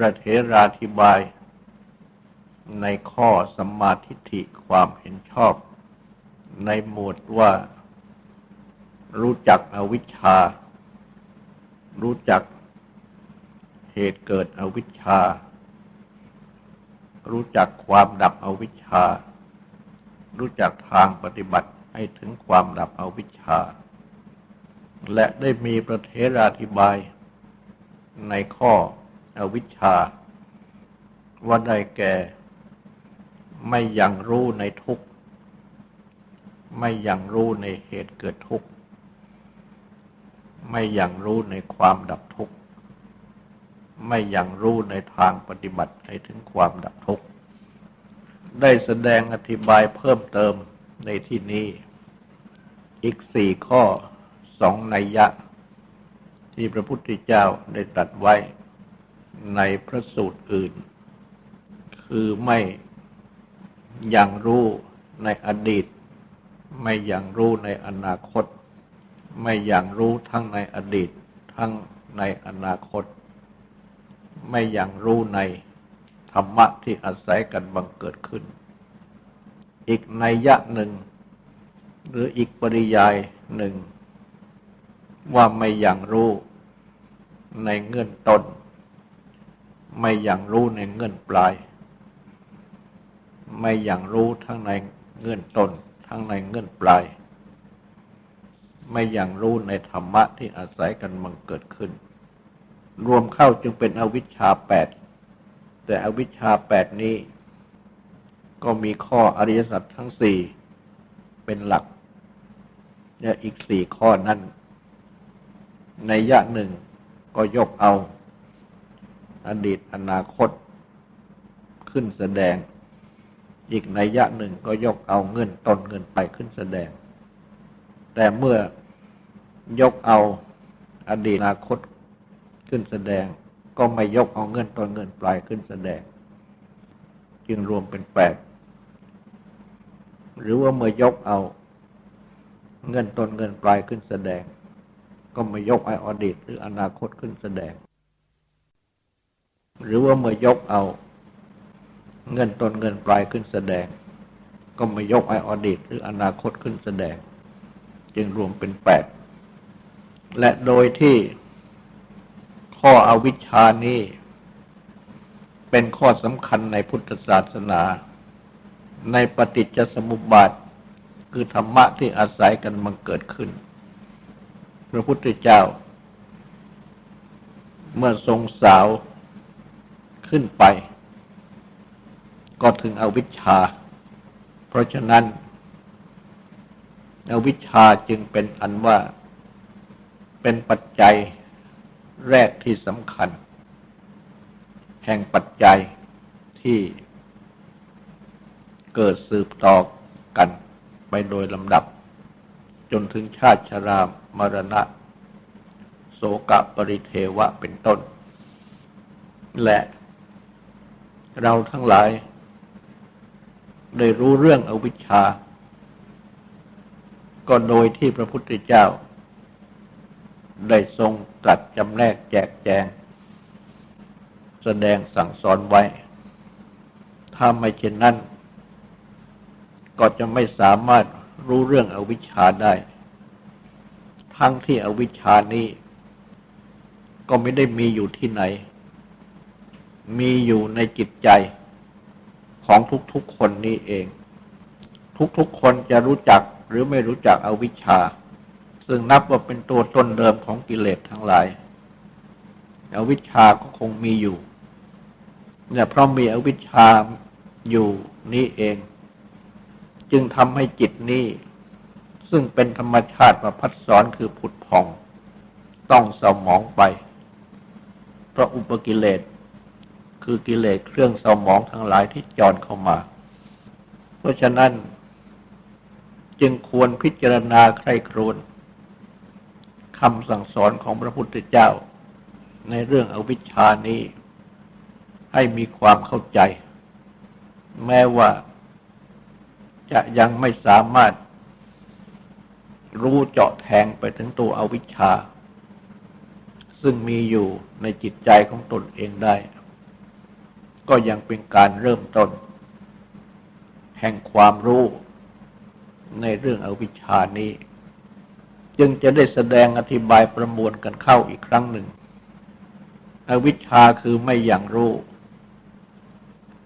ระเถราธิบายในข้อสัมมาทิฏฐิความเห็นชอบ ในหมวดว่ารู้จักอวิชชา รู้จักเหตุเกิดอวิชชา รู้จักความดับอวิชชา รู้จักทางปฏิบัติให้ถึงความดับอวิชชา และได้มีประเทราธิบายในข้อ อวิชชา ว่าได้แก่ ไม่ยังรู้ในทุกข์ ไม่ยังรู้ในเหตุเกิดทุกข์ ไม่ยังรู้ในความดับทุกข์ ไม่ยังรู้ในทางปฏิบัติให้ถึงความดับทุกข์ ได้แสดงอธิบายเพิ่มเติมในที่นี้ อีกสี่ข้อสองนัยยะที่พระพุทธเจ้าได้ตรัสไว้ ในพระสูตรอื่น คือไม่อยังรู้ในอดีต ไม่อยังรู้ในอนาคต ไม่อยังรู้ทั้งในอดีต ทั้งในอนาคต ไม่อยังรู้ในธรรมะที่อาศัยกันบังเกิดขึ้น อีกในยะหนึ่ง หรืออีกปริยายหนึ่ง ว่าไม่อยังรู้ในเงื่อนต้น ไม่อย่างรู้ในเงื่อนปลาย ไม่อย่างรู้ทั้งในเงื่อนต้นทั้งในเงื่อนปลาย ไม่อย่างรู้ในธรรมะที่อาศัยกันมังเกิดขึ้น รวมเข้าจึงเป็นอวิชชาแปดแต่อวิชชาแปดนี้ ก็มีข้ออริยสัจทั้งสี่เป็นหลักและอีกสี่ข้อนั้นในยะหนึ่งก็ยกเอา อดีตอนาคตขึ้นแสดง อีกในยะหนึ่งก็ยกเอาเงินตนเงินไปขึ้นแสดง แต่เมื่อยกเอาอดีตอนาคตขึ้นแสดง ก็ไม่ยกเอาเงินตนเงินปลายขึ้นแสดง จึงรวมเป็นแปดหรือว่าเมื่อยกเอาเงินตนเงินปลายขึ้นแสดง ก็ไม่ยกไออดีตหรืออนาคตขึ้นแสดง หรือว่าเมื่อยกเอา เงินตนเงินปลายขึ้นแสดง ก็ไม่ยกไออดีตหรืออนาคตขึ้นแสดง จึงรวมเป็นแปดและโดยที่ข้ออวิชชานี้เป็นข้อสำคัญในพุทธศาสนา ในปฏิจจสมุปบาท คือธรรมะที่อาศัยกันมันเกิดขึ้น พระพุทธเจ้า เมื่อทรงสาว ขึ้นไป ก็ถึงอวิชชา เพราะฉะนั้น อวิชชาจึงเป็นอันว่า เป็นปัจจัยแรกที่สำคัญ แห่งปัจจัยที่เกิดสืบต่อกันไปโดยลำดับ จนถึงชาติชรามรณะ โสกปริเทวะเป็นต้น และ เราทั้งหลาย ได้รู้เรื่องอวิชชา ก็โดยที่พระพุทธเจ้า ได้ทรงตรัสจำแนกแจกแจง แสดงสั่งสอนไว้ ถ้าไม่เช่นนั้น ก็จะไม่สามารถรู้เรื่องอวิชชาได้ ทั้งที่อวิชชานี้ ก็ไม่ได้มีอยู่ที่ไหน มีอยู่ในจิตใจของทุกๆคนนี้เอง ทุกๆคนจะรู้จักหรือไม่รู้จักอวิชชา ซึ่งนับว่าเป็นตัวต้นเดิมของกิเลสทั้งหลาย อวิชชาก็คงมีอยู่เนี่ยเพราะมีอวิชชาอยู่นี้เอง จึงทำให้จิตนี้ ซึ่งเป็นธรรมชาติประพัดสอนคือผุดผ่อง ต้องสมองไป เพราะอุปกิเลส คือกิเลสเครื่องสมองทั้งหลายที่จอนเข้ามา เพราะฉะนั้น จึงควรพิจารณาใคร่ครวญคำสั่งสอนของพระพุทธเจ้า ในเรื่องอวิชชานี้ ให้มีความเข้าใจ แม้ว่าจะยังไม่สามารถรู้เจาะแทงไปถึงตัวอวิชชา ซึ่งมีอยู่ในจิตใจของตนเองได้ ก็ยังเป็นการเริ่มต้น แห่งความรู้ในเรื่องอวิชานี้ จึงจะได้แสดงอธิบายประมวลกันเข้าอีกครั้งหนึ่ง อวิชชาคือไม่อย่างรู้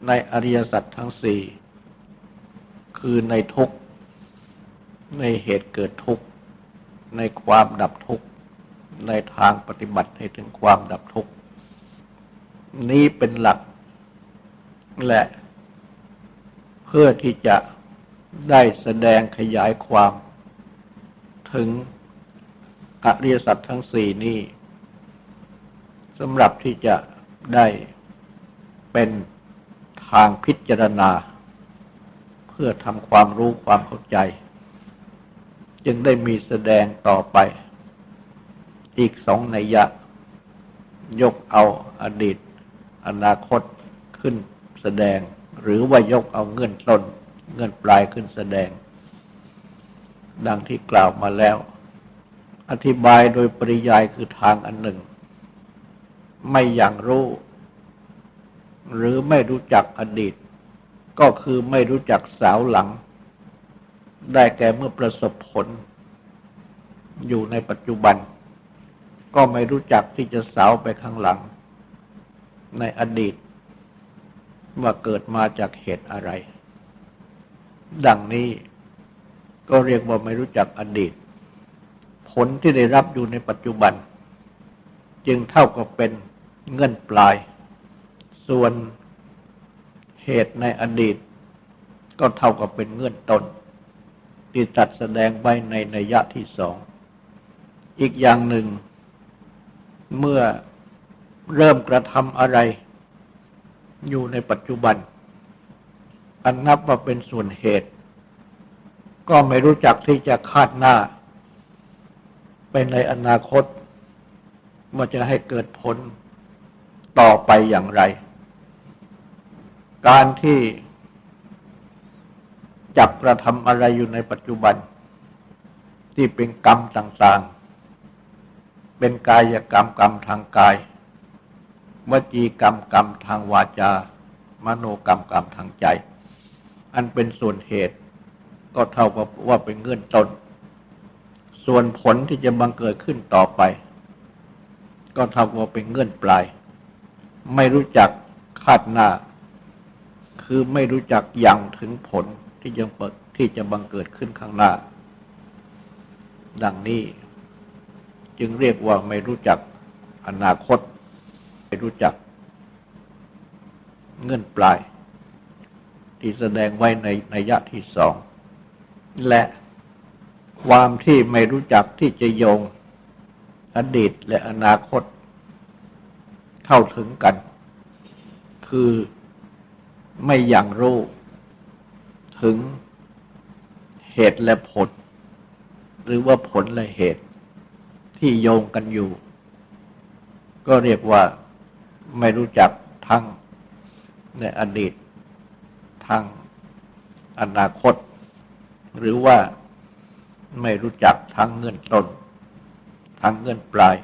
ในอริยสัจทั้งสี่คือในทุกในเหตุเกิดทุกข์ ในความดับทุกข์ ในทางปฏิบัติให้ถึงความดับทุกข์ นี้เป็นหลัก และ เพื่อที่จะได้แสดงขยายความ ถึงอริยสัจทั้งสี่นี้สำหรับที่จะได้เป็นทางพิจารณา เพื่อทำความรู้ความเข้าใจ จึงได้มีแสดงต่อไป อีกสองนัยยะ ยกเอาอดีต อนาคตขึ้น แสดง หรือว่ายกเอาเงื่อนต้น เงื่อนปลายขึ้นแสดง ดังที่กล่าวมาแล้ว อธิบายโดยปริยายคือทางอันหนึ่ง ไม่อย่างรู้ หรือไม่รู้จักอดีต ก็คือไม่รู้จักสาวหลัง ได้แก่เมื่อประสบผล อยู่ในปัจจุบัน ก็ไม่รู้จักที่จะสาวไปข้างหลัง ในอดีต ว่าเกิดมาจากเหตุอะไร ดังนี้ก็เรียกว่าไม่รู้จักอดีต ผลที่ได้รับอยู่ในปัจจุบัน จึงเท่ากับเป็นเงื่อนปลาย ส่วนเหตุในอดีต ก็เท่ากับเป็นเงื่อนต้นที่ตัดแสดงไว้ในนัยยะที่สอง อีกอย่างหนึ่ง เมื่อเริ่มกระทำอะไร อยู่ในปัจจุบัน อันนับว่าเป็นส่วนเหตุ ก็ไม่รู้จักที่จะคาดหน้า ไปในอนาคตว่าจะให้เกิดผลต่อไปอย่างไร การที่จับกระทำอะไรอยู่ในปัจจุบัน ที่เป็นกรรมต่างๆ เป็นกายกรรมกรรมทางกาย วจีกรรมกรรมทางวาจา มโนกรรมกรรมทางใจ อันเป็นส่วนเหตุ ก็เท่ากับว่าเป็นเงื่อนต้น ส่วนผลที่จะบังเกิดขึ้นต่อไป ก็เท่ากับเป็นเงื่อนปลาย ไม่รู้จักคาดหน้า คือไม่รู้จักยังถึงผลที่จะที่จะบังเกิดขึ้นข้างหน้า ดังนี้ จึงเรียกว่าไม่รู้จักอนาคต รู้จัก เงื่อนปลาย ที่แสดงไว้ในในยะที่สอง และความที่ไม่รู้จักที่จะโยงอดีตและอนาคต เข้าถึงกัน คือไม่อย่างรู้ ถึงเหตุและผล หรือว่าผลและเหตุที่โยงกันอยู่ ก็เรียกว่า ไม่รู้จักทั้งในอดีตทั้งอนาคต หรือว่าไม่รู้จักทั้งเงื่อนต้น ทั้งเงื่อนปลาย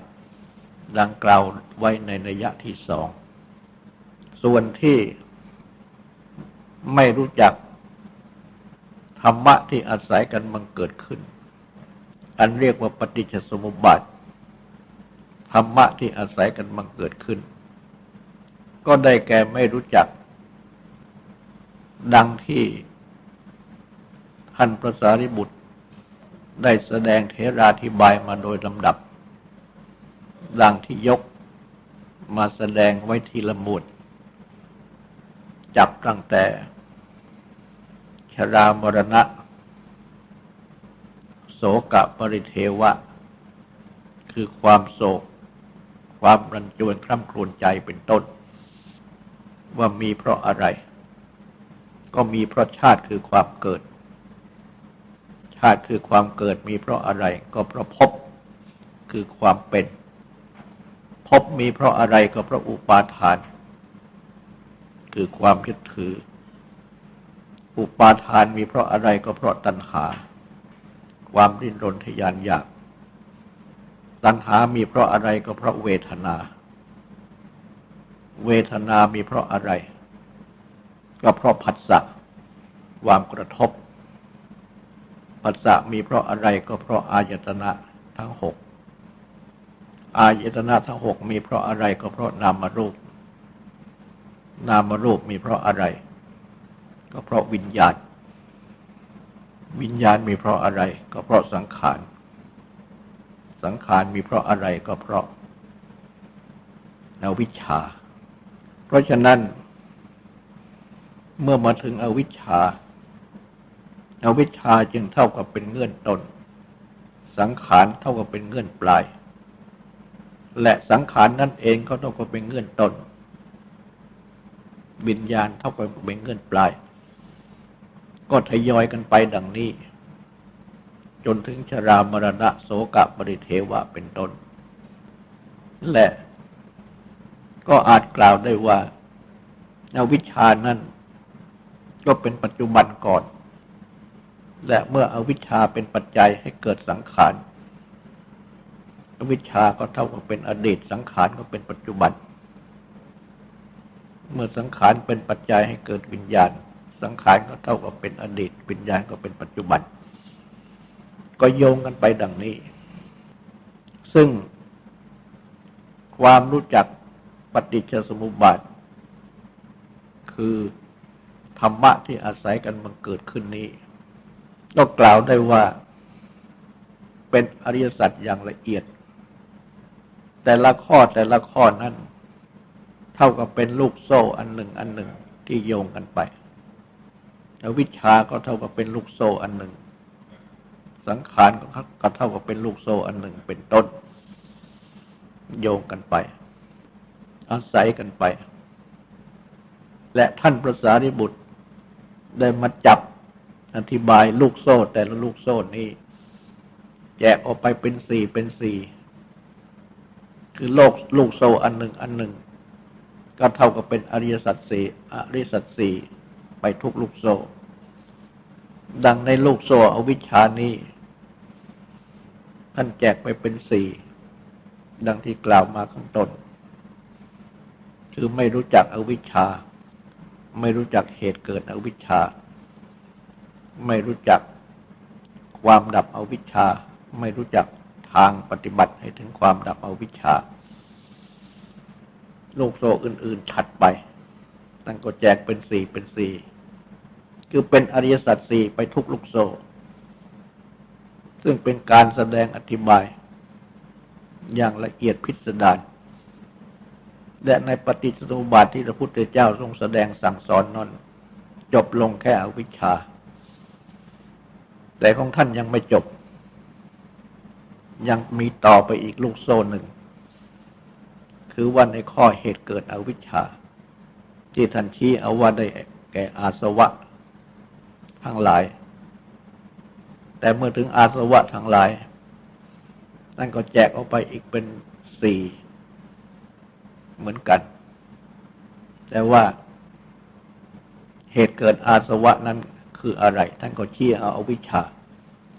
ดังกล่าวไว้ในนัยยะที่สอง ส่วนที่ไม่รู้จักธรรมะที่อาศัยกันมันเกิดขึ้น อันเรียกว่าปฏิจจสมุปบาทธรรมะที่อาศัยกันมันเกิดขึ้น ก็ได้แก่ไม่รู้จัก ดังที่ท่านพระสารีบุตร ได้แสดงเทราธิบายมาโดยลำดับ ดังที่ยกมาแสดงไว้ทีละหมุดจับตั้งแต่ ชรามรณะ โศกะปริเทวะ คือความโศก ความรันจวนคร่ำครวญใจเป็นต้น ว่ามีเพราะอะไร ก็มีเพราะชาติคือความเกิด ชาติคือความเกิดมีเพราะอะไร ก็เพราะพบคือความเป็น พบมีเพราะอะไรก็เพราะอุปาทาน คือความยึดถือ อุปาทานมีเพราะอะไรก็เพราะตัณหา ความริ้นรนทยานอยาก ตัณหามีเพราะอะไรก็เพราะเวทนา เวทนามีเพราะอะไร ก็เพราะผัสสะความกระทบผัสสะมีเพราะอะไรก็เพราะอายตนะทั้งหกอายตนะทั้งหกมีเพราะอะไรก็เพราะนามรูป นามรูปมีเพราะอะไร ก็เพราะวิญญาณ วิญญาณมีเพราะอะไร ก็เพราะสังขาร สังขารมีเพราะอะไรก็เพราะอวิชชา เพราะฉะนั้น เมื่อมาถึงอวิชชาอาวิชชาจึงเท่ากับเป็นเงื่อนต้น สังขารเท่ากับเป็นเงื่อนปลาย และสังขารนั่นเองก็เท่ากับเป็นเงื่อนต้นวิญญาณเท่ากับเป็นเงื่อนปลาย ก็ทยอยกันไปดังนี้ จนถึงชรามรณะโสกะปริเทวะเป็นต้น และ ก็อาจกล่าวได้ว่าอาวิชานั้นก็เป็นปัจจุบันก่อน และเมื่ออวิชชาเป็นปัจจัยให้เกิดสังขารอวิชชาก็เท่ากับเป็นอดีตสังขารก็เป็นปัจจุบัน เมื่อสังขารเป็นปัจจัยให้เกิดวิญญาณ สังขารก็เท่ากับเป็นอดีตวิญญาณก็เป็นปัจจุบัน ก็โยงกันไปดังนี้ ซึ่งความรู้จัก ปฏิจจสมุปบาท คือธรรมะที่อาศัยกันมันเกิดขึ้นนี้ก็กล่าวได้ว่าเป็นอริยสัจอย่างละเอียด แต่ละข้อแต่ละข้อนั้น เท่ากับเป็นลูกโซ่อันหนึ่งอันหนึ่งที่โยงกันไปแล้ววิชาก็เท่ากับเป็นลูกโซ่อันหนึ่ง สังขารก็เท่ากับเป็นลูกโซ่อันหนึ่งเป็นต้น โยงกันไป อาศัยกันไป และท่านพระสารีบุตรได้มาจับอธิบายลูกโซ่แต่ละลูกโซ่นี้แยกออกไปเป็นสี่เป็นสี่คือโลกลูกโซ่อันหนึ่งอันหนึ่ง ก็เท่ากับเป็นอริยสัจสี่อริยสัจสี่ไปทุกลูกโซ่ ดังในลูกโซ่อวิชานี้ ท่านแจกไปเป็นสี่ดังที่กล่าวมาข้างต้น คือไม่รู้จักอวิชชา ไม่รู้จักเหตุเกิดอวิชชา ไม่รู้จักความดับอวิชชา ไม่รู้จักทางปฏิบัติให้ถึงความดับอวิชชาลูกโซอื่น ๆ ถัดไป ตั้งก็แจกเป็นสี่เป็นสี่คือเป็นอริยสัจสี่ไปทุกลูกโซ ซึ่งเป็นการแสดงอธิบาย อย่างละเอียดพิสดาร และในปฏิจจสมุปบาทที่พระพุทธเจ้าทรงแสดงสั่งสอนนั้นจบลงแค่อวิชชา แต่ของท่านยังไม่จบ ยังมีต่อไปอีกลูกโซ่หนึ่ง คือว่าในข้อเหตุเกิดอวิชชา ที่ท่านชี้เอาว่าได้แก่อาสวะทั้งหลาย แต่เมื่อถึงอาสวะทั้งหลายนั่นก็แจกออกไปอีกเป็นสี่ เหมือนกัน แต่ว่าเหตุเกิดอาสวะนั้นคืออะไร ท่านก็ชี้เอาอาวิชชา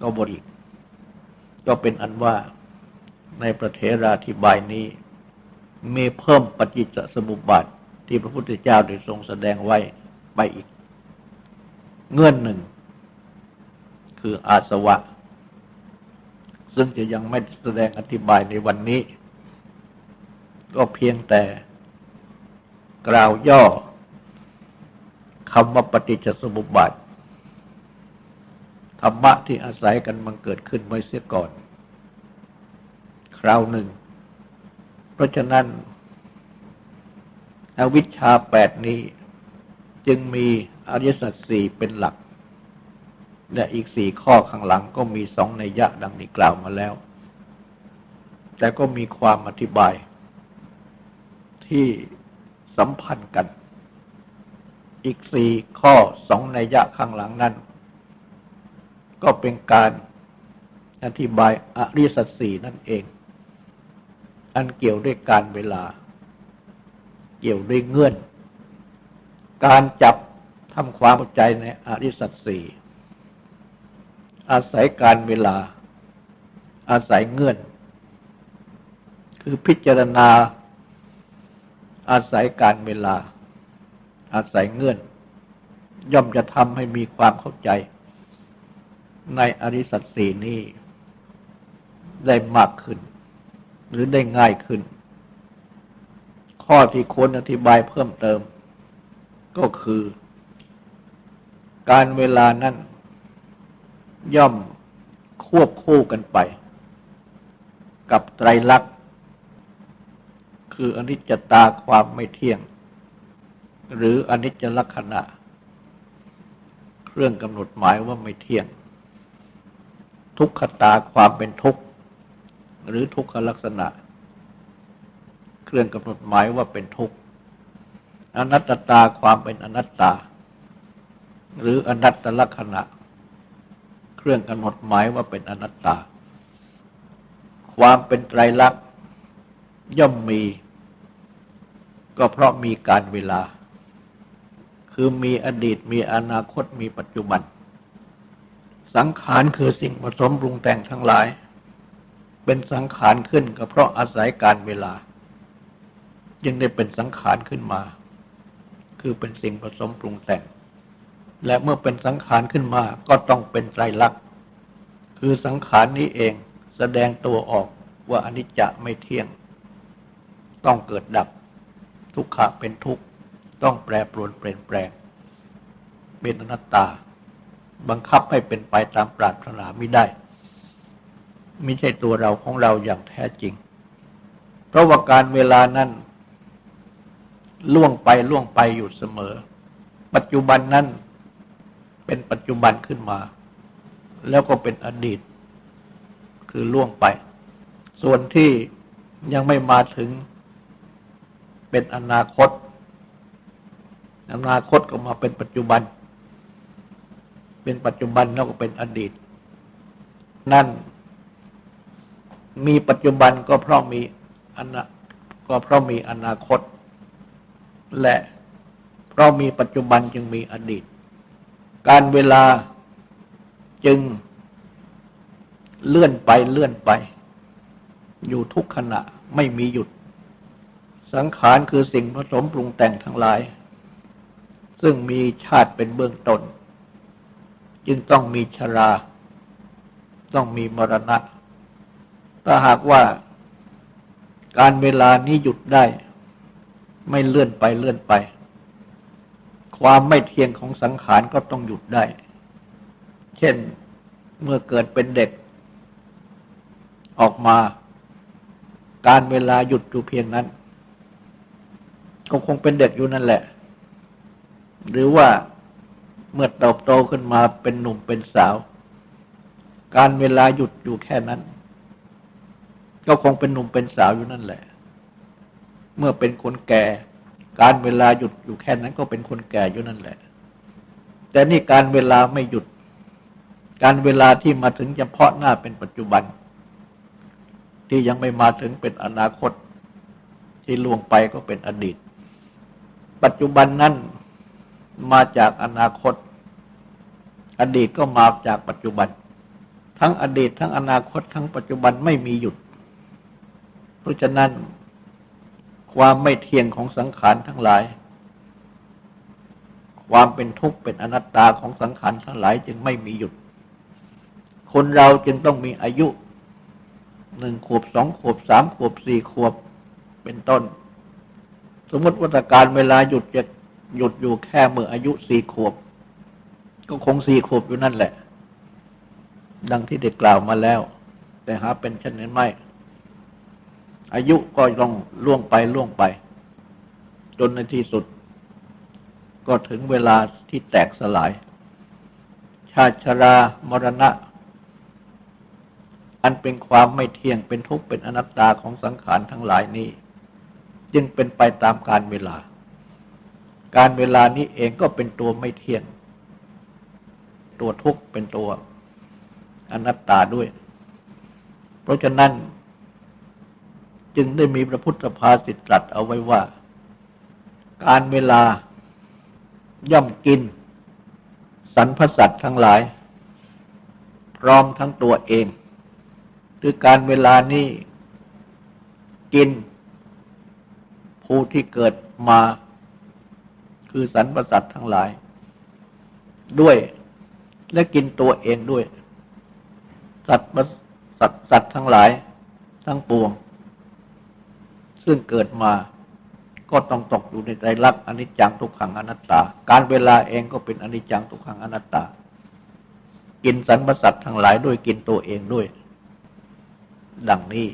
ก็บริก็เป็นอันว่าในประเทราธิบายนี้ มีเพิ่มปฏิจจสมุปบาทที่พระพุทธเจ้าได้ทรงแสดงไว้ไปอีก เงื่อนหนึ่ง คืออาสวะ ซึ่งจะยังไม่แสดงอธิบายในวันนี้ ก็เพียงแต่ กล่าวย่อคำว่าปฏิจจสมุปบาทธรรมะที่อาศัยกันมันเกิดขึ้นไว้เสียก่อน คราวหนึ่ง เพราะฉะนั้นอวิชชาแปดนี้ จึงมีอริยสัจสี่เป็นหลัก และอีกสี่ข้อข้างหลังก็มีสองในยะดังนี้กล่าวมาแล้ว แต่ก็มีความอธิบาย ที่สัมพันธ์กัน อีกสี่ข้อสองในยะข้างหลังนั้น ก็เป็นการอธิบายอริสัตสีนั่นเอง อันเกี่ยวด้วยการเวลา เกี่ยวด้วยเงื่อน การจับทำความเข้าใจในอริสัตสีอาศัยการเวลา อาศัยเงื่อน คือพิจารณา อาศัยการเวลา อาศัยเงื่อน ย่อมจะทำให้มีความเข้าใจ ในอริสัตสีนี้ได้มากขึ้น หรือได้ง่ายขึ้น ข้อที่ควรอธิบายเพิ่มเติม ก็คือ การเวลานั้น ย่อมควบคู่กันไป กับไตรลักษณ์ คืออนิจจตาความไม่เที่ยง หรืออนิจจลักษณะ เครื่องกำหนดหมายว่าไม่เที่ยง ทุกขตาความเป็นทุกข์ หรือทุกขลักษณะ เครื่องกำหนดหมายว่าเป็นทุกข์อนัตตาความเป็นอนัตตา หรืออนัตตลักษณะ เครื่องกำหนดหมายว่าเป็นอนัตตา ความเป็นไตรลักษณ์ย่อมมี ก็เพราะมีการเวลา คือมีอดีตมีอนาคตมีปัจจุบัน สังขารคือสิ่งผสมปรุงแต่งทั้งหลาย เป็นสังขารขึ้นก็เพราะอาศัยการเวลายังได้เป็นสังขารขึ้นมา คือเป็นสิ่งผสมปรุงแต่ง และเมื่อเป็นสังขารขึ้นมาก็ต้องเป็นไตรลักษณ์คือสังขารนี้เองแสดงตัวออกว่าอนิจจะไม่เที่ยง ต้องเกิดดับ ทุกขะเป็นทุกข์ต้องแปรปรวนเปลี่ยนแปลง เป็นอนัตตา บังคับให้เป็นไปตามปรารถนาไม่ได้ ไม่ใช่ตัวเราของเราอย่างแท้จริง เพราะว่าการเวลานั้นล่วงไปล่วงไปอยู่เสมอ ปัจจุบันนั้นเป็นปัจจุบันขึ้นมา แล้วก็เป็นอดีต คือล่วงไป ส่วนที่ยังไม่มาถึง เป็นอนาคต อนาคตก็มาเป็นปัจจุบัน เป็นปัจจุบันแล้วก็เป็นอดีต นั่น มีปัจจุบันก็เพราะมีอนาก็เพราะมีอนาคต และเพราะมีปัจจุบันจึงมีอดีต การเวลาจึงเลื่อนไปเลื่อนไป อยู่ทุกขณะไม่มีหยุด สังขารคือสิ่งผสมปรุงแต่งทั้งหลาย ซึ่งมีชาติเป็นเบื้องต้น จึงต้องมีชรา ต้องมีมรณะ ถ้าหากว่าการเวลานี้หยุดได้ ไม่เลื่อนไปเลื่อนไป ความไม่เที่ยงของสังขารก็ต้องหยุดได้ เช่นเมื่อเกิดเป็นเด็ก ออกมา การเวลาหยุดอยู่เพียงนั้น ก็คงเป็นเด็กอยู่นั่นแหละ หรือว่าเมื่อเติบโตขึ้นมาเป็นหนุ่มเป็นสาว การเวลาหยุดอยู่แค่นั้น ก็คงเป็นหนุ่มเป็นสาวอยู่นั่นแหละ เมื่อเป็นคนแก่ การเวลาหยุดอยู่แค่นั้น ก็เป็นคนแก่อยู่นั่นแหละ แต่นี่การเวลาไม่หยุด การเวลาที่มาถึงเฉพาะหน้าเป็นปัจจุบัน ที่ยังไม่มาถึงเป็นอนาคต ที่ล่วงไปก็เป็นอดีต ปัจจุบันนั้นมาจากอนาคต อดีตก็มาจากปัจจุบัน ทั้งอดีตทั้งอนาคต ทั้งปัจจุบันไม่มีหยุด เพราะฉะนั้นความไม่เที่ยงของสังขารทั้งหลาย ความเป็นทุกข์เป็นอนัตตาของสังขารทั้งหลายจึงไม่มีหยุด คนเราจึงต้องมีอายุหนึ่งขวบสองขวบสามขวบสี่ขวบเป็นต้น สมมติว่าการเวลาหยุดจะหยุดอยู่แค่เมื่ออายุสี่ขวบ ก็คงสี่ขวบอยู่นั่นแหละ ดังที่ได้กล่าวมาแล้ว แต่หาเป็นเช่นนั้นไม่ อายุก็ต้องล่วงไปล่วงไป จนในที่สุด ก็ถึงเวลาที่แตกสลาย ชาติชรามรณะ อันเป็นความไม่เที่ยงเป็นทุกข์เป็นอนัตตาของสังขารทั้งหลายนี้ จึงเป็นไปตามการเวลา การเวลานี้เองก็เป็นตัวไม่เที่ยง ตัวทุกข์เป็นตัวอนัตตาด้วย เพราะฉะนั้น จึงได้มีพระพุทธภาษิตตรัสเอาไว้ว่า การเวลาย่อมกิน สรรพสัตว์ทั้งหลาย พร้อมทั้งตัวเอง คือการเวลานี้กิน ผู้ที่เกิดมา คือสรรพสัตว์ทั้งหลาย ด้วย และกินตัวเองด้วย สัตว์สัตว์สัตว์ทั้งหลาย ทั้งปวง ซึ่งเกิดมาก็ต้องตกอยู่ในใจรักอนิจจังทุกขังอนัตตา การเวลาเองก็เป็นอนิจจังทุกขังอนัตตา กินสรรพสัตว์ทั้งหลายด้วยกินตัวเองด้วย ดังนี้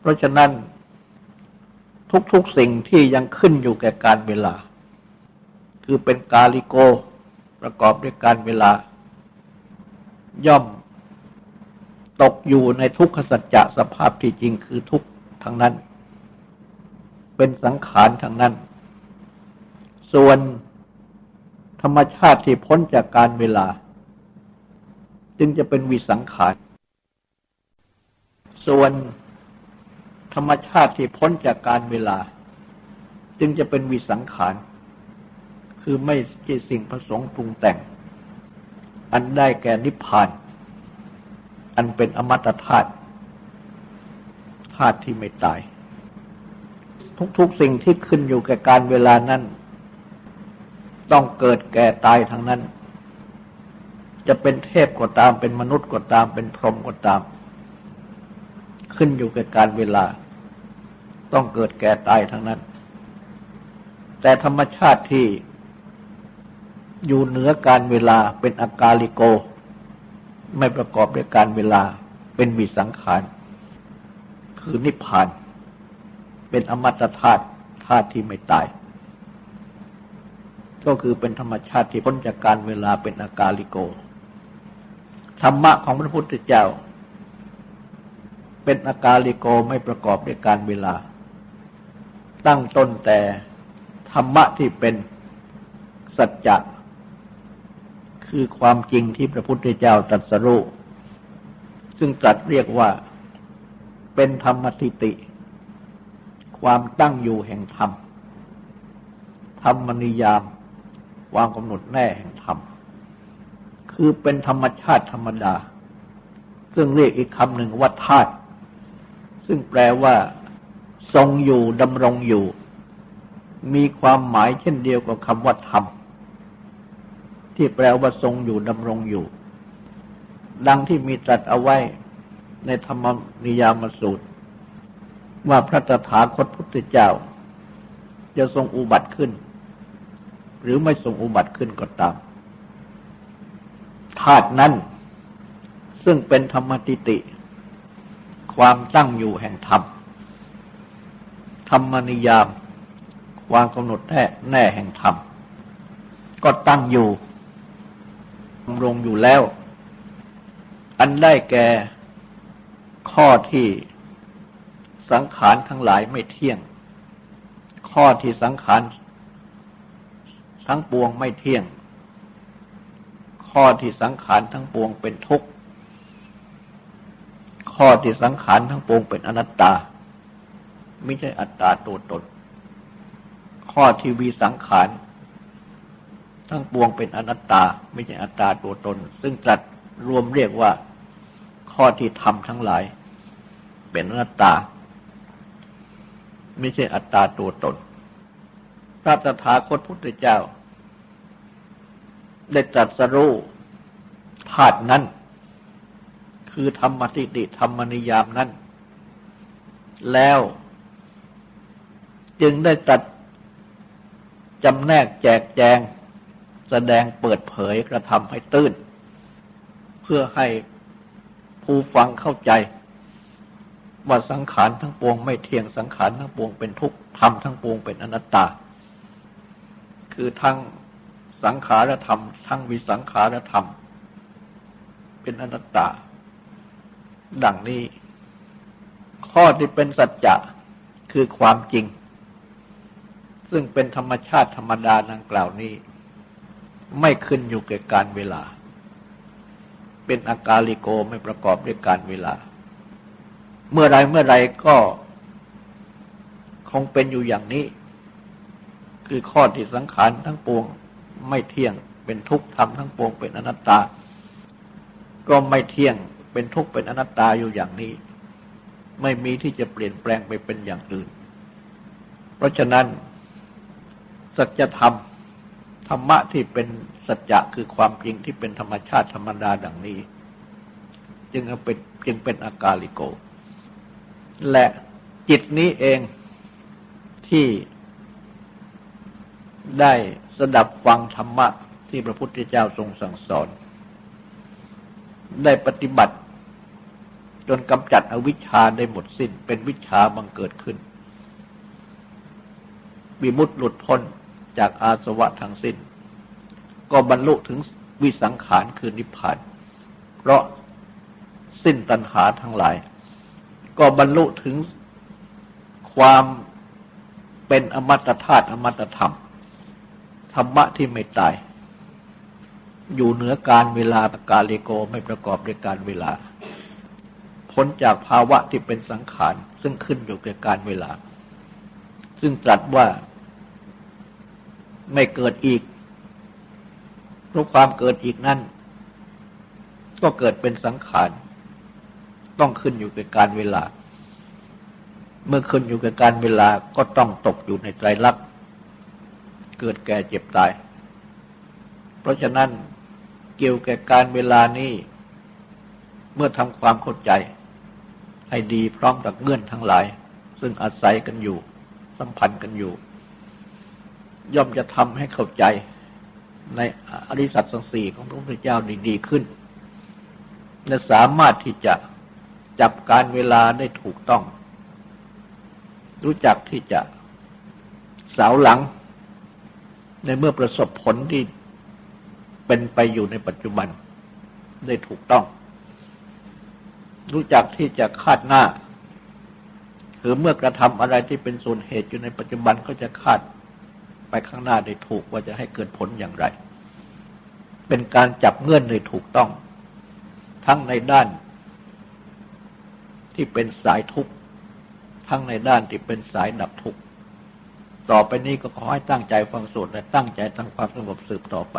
เพราะฉะนั้น ทุกๆสิ่งที่ยังขึ้นอยู่แก่การเวลา คือเป็นกาลิโกประกอบด้วยการเวลา ย่อมตกอยู่ในทุกขสัจจะสภาพที่จริงคือทุกทั้งนั้น เป็นสังขารทั้งนั้น ส่วนธรรมชาติที่พ้นจากการเวลา จึงจะเป็นวิสังขาร ส่วน ธรรมชาติที่พ้นจากการเวลา จึงจะเป็นวิสังขาร คือไม่ใช่สิ่งผสมปรุงแต่ง อันได้แก่นิพพาน อันเป็นอมตะธาตุธาตุที่ไม่ตาย ทุกๆสิ่งที่ขึ้นอยู่กับการเวลานั้น ต้องเกิดแก่ตายทั้งนั้น จะเป็นเทพก็ตามเป็นมนุษย์ก็ตามเป็นพรหมก็ตาม ขึ้นอยู่กับการเวลา ต้องเกิดแก่ตายทั้งนั้น แต่ธรรมชาติที่อยู่เหนือการเวลาเป็นอากาลิโก ไม่ประกอบด้วยการเวลาเป็นวิสังขาร คือนิพพาน เป็นอมตะธาตุธาตุที่ไม่ตาย ก็คือเป็นธรรมชาติที่พ้นจากการเวลาเป็นอากาลิโกธรรมะของพระพุทธเจ้า เป็นอากาลิโกไม่ประกอบด้วยการเวลา ตั้งต้นแต่ธรรมะที่เป็นสัจจะคือความจริงที่พระพุทธเจ้าตรัสรู้ซึ่งตรัสเรียกว่าเป็นธรรมทิติ ความตั้งอยู่แห่งธรรม ธรรมนิยาม ความกำหนดแน่แห่งธรรม คือเป็นธรรมชาติธรรมดา ซึ่งเรียกอีกคำหนึ่งว่าธาตุ ซึ่งแปลว่า ทรงอยู่ดำรงอยู่ มีความหมายเช่นเดียวกับคำว่าธรรมที่แปลว่าทรงอยู่ดำรงอยู่ ดังที่มีตรัสเอาไว้ในธรรมนิยามสูตร ว่าพระตถาคตพุทธเจ้า จะทรงอุบัติขึ้น หรือไม่ทรงอุบัติขึ้นก็ตามธาตุนั้น ซึ่งเป็นธรรมติติ ความตั้งอยู่แห่งธรรม ธรรมนิยาม ความกำหนดแน่แน่แห่งธรรม ก็ตั้งอยู่ำรงอยู่แล้ว อันได้แก่ข้อที่สังขารทั้งหลายไม่เที่ยง ข้อที่สังขารทั้งปวงไม่เที่ยง ข้อที่สังขารทั้งปวงเป็นทุกข์ ข้อที่สังขารทั้งปวงเป็นอนัตตา ไม่ใช่อัตตาตัวตน ข้อที่วีสังขาร ทั้งปวงเป็นอนัตตา ไม่ใช่อัตตาตัวตน ซึ่งตรัสรวมเรียกว่า ข้อที่ทำทั้งหลาย เป็นอนัตตา ไม่ใช่อัตตาตัวตน พระตถาคตพุทธเจ้า ได้ตรัสรู้ธาตุนั้น คือธรรมติติธรรมนิยามนั้น แล้ว จึงได้ตัดจำแนกแจกแจง แสดงเปิดเผยกระทำให้ตื้น เพื่อให้ผู้ฟังเข้าใจ ว่าสังขารทั้งปวงไม่เที่ยงสังขารทั้งปวงเป็นทุกข์ธรรมทั้งปวงเป็นอนัตตา คือทั้งสังขารธรรม ทั้งวิสังขารธรรม เป็นอนัตตา ดังนี้ ข้อที่เป็นสัจจะคือความจริง ซึ่งเป็นธรรมชาติธรรมดาดังกล่าวนี้ ไม่ขึ้นอยู่กับการเวลา เป็นอากาลิโกไม่ประกอบด้วยการเวลา เมื่อไรเมื่อไรก็คงเป็นอยู่อย่างนี้ คือข้อที่สังขารทั้งปวงไม่เที่ยงเป็นทุกข์ทำทั้งปวงเป็นอนัตตา ก็ไม่เที่ยง เป็นทุกข์เป็นอนัตตาอยู่อย่างนี้ ไม่มีที่จะเปลี่ยนแปลงไปเป็นอย่างอื่น เพราะฉะนั้น สัจธรรมธรรมะที่เป็นสัจจะคือความจริงที่เป็นธรรมชาติธรรมดาดังนี้ จึงเป็นจึงเป็นอากาลิโก และจิตนี้เองที่ได้สดับฟังธรรมะที่พระพุทธเจ้าทรงสั่งสอน ได้ปฏิบัติ จนกำจัดอวิชชาได้หมดสิ้น เป็นวิชาบังเกิดขึ้นวิมุตติหลุดพ้นจากอาสวะทั้งสิ้น ก็บรรลุถึงวิสังขารคือนิพพาน เพราะสิ้นตัณหาทั้งหลาย ก็บรรลุถึงความเป็นอมตะธาตุอมตะธรรม ธรรมะที่ไม่ตาย อยู่เหนือการเวลาปกาเลโกไม่ประกอบด้วยการเวลา พ้นจากภาวะที่เป็นสังขารซึ่งขึ้นอยู่กับการเวลา ซึ่งตรัสว่าไม่เกิดอีกเพราะความเกิดอีกนั่น ก็เกิดเป็นสังขารต้องขึ้นอยู่กับการเวลา เมื่อขึ้นอยู่กับการเวลาก็ต้องตกอยู่ในใจรักเกิดแก่เจ็บตาย เพราะฉะนั้น เกี่ยวกับการเวลานี้ เมื่อทำความเข้าใจ ให้ดีพร้อมกับเงื่อนทั้งหลาย ซึ่งอาศัยกันอยู่ สัมพันธ์กันอยู่ ย่อมจะทำให้เข้าใจ ในอริสัตสังสีของพระพุทธเจ้าดีดีขึ้น และสามารถที่จะจับการเวลาได้ถูกต้อง รู้จักที่จะสาวหลัง ในเมื่อประสบผลที่ เป็นไปอยู่ในปัจจุบันได้ถูกต้อง รู้จักที่จะคาดหน้าหรือเมื่อกระทำอะไรที่เป็นส่วนเหตุอยู่ในปัจจุบันก็จะคาดไปข้างหน้าได้ถูกว่าจะให้เกิดผลอย่างไร เป็นการจับเงื่อนในถูกต้อง ทั้งในด้าน ที่เป็นสายทุกข์ ทั้งในด้านที่เป็นสายดับทุกข์ ต่อไปนี้ก็ขอให้ตั้งใจฟังสวดและตั้งใจทำความสงบสืบต่อไป